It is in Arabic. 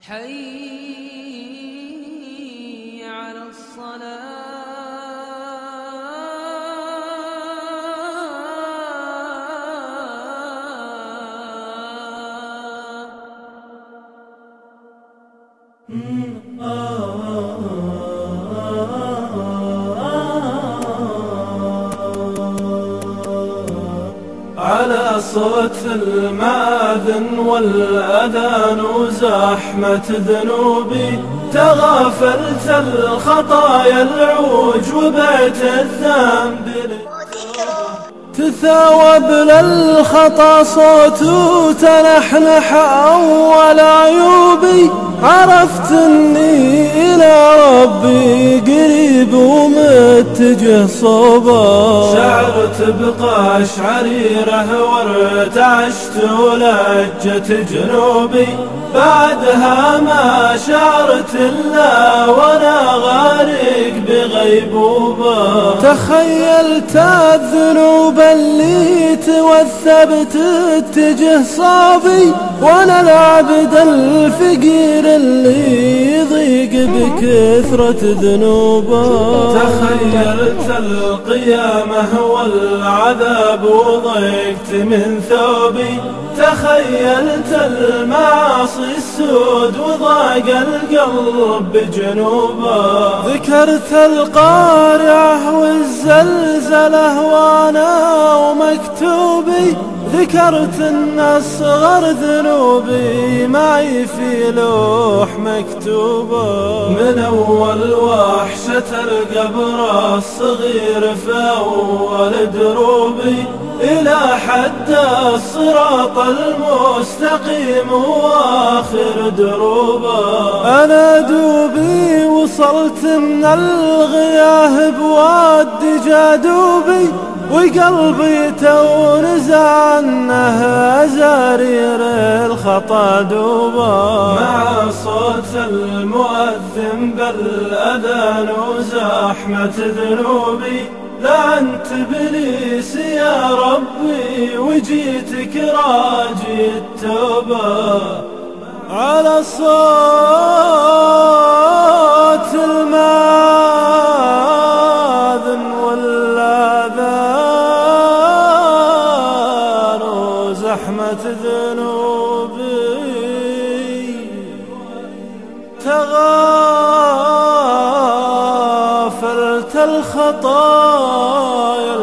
حي على على صوت المآذن والأذان وزحمة ذنوبي. تغافلت الخطايا العوج وبعت الذنب. تثاوب للخطا صوت تنحنح أول عيوبي. عرفت إلى ربي قريب ومتجه صوبة. شعرت بقشعريره وارتعشت ولجت جنوبي. بعدها ما شعرت إلا وأنا غارق بغيبوبة. تخيلت الذنوب اللي توثبت اتجه صابي وأنا العبد الفقير اللي يضيق بكثرة ذنوبه. تخيلت القيامة والعذاب وضيقت من ثوبي. تخيلت المعاصي السود وضاق القلب بجنوبه. ذكرت القارعة والزلزلة وأنا ومكتوبي. ذكرت ان اصغر ذنوبي معي في لوح مكتوبة. من أول وحشة القبر الصغير في اول دروبي. إلى حد الصراط المستقيم وآخر دروبه أنا دوبي وصلت من الغياه بواد جادوبي وقلبي تو عنه زرير الخطا دوبا. مع صوت المؤذن بالأذان وزحمة ذنوبي لعنت إبليس يا ربي وجيتك راجي التوبة على صوت المأذن والاذان وزحمة ذنوبي تغافلت الخطايا